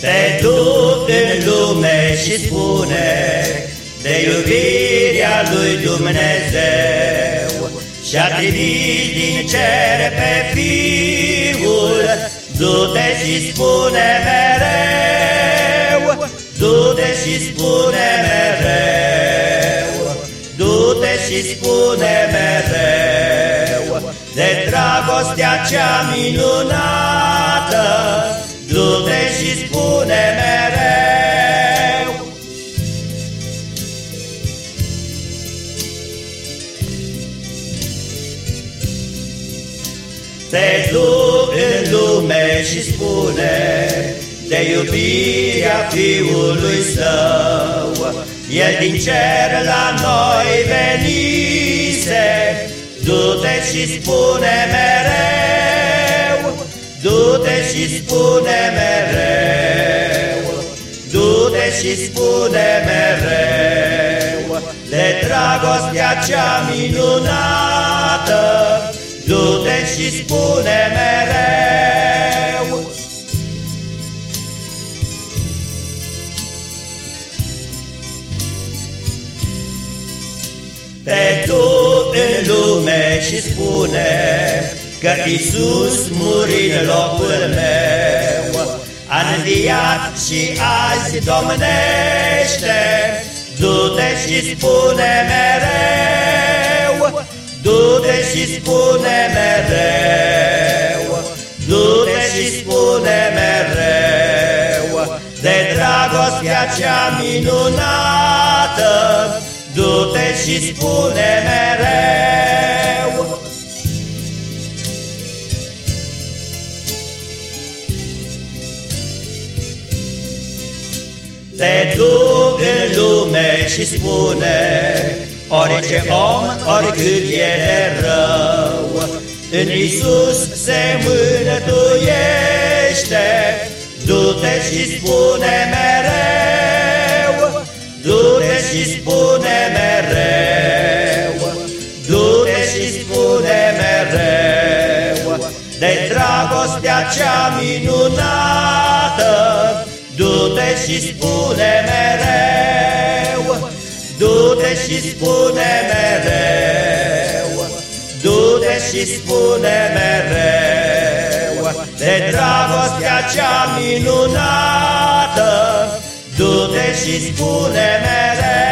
Te duc în lume și spune De iubirea lui Dumnezeu. Și-a trimis din cer pe Fiul Du-te și spune mereu Du-te și spune mereu Du-te și spune mereu. De dragostea cea minunată Te duc în lume și spune De iubirea Fiului Său El din cer la noi venise. Du-te și spune mereu Du-te și spune mereu Du-te și spune mereu De dragostea cea minunată Du-te și spune mereu. Te duc în lume și spune Că Iisus muri în locul meu. A înviat și azi domnește Du-te și spune mereu. Du-te și spune mereu Du-te și spune mereu De dragostea cea minunată Du-te și spune mereu. Te duc în lume și spune Orice om, oricât e de rău În Iisus se mânătuiește. Du-te și spune mereu Du-te și spune mereu Du-te și spune mereu. De dragostea cea minunată Du-te și spune mereu Du-te și spune mereu Du-te și spune mereu De dragostea cea minunată Du-te și spune mereu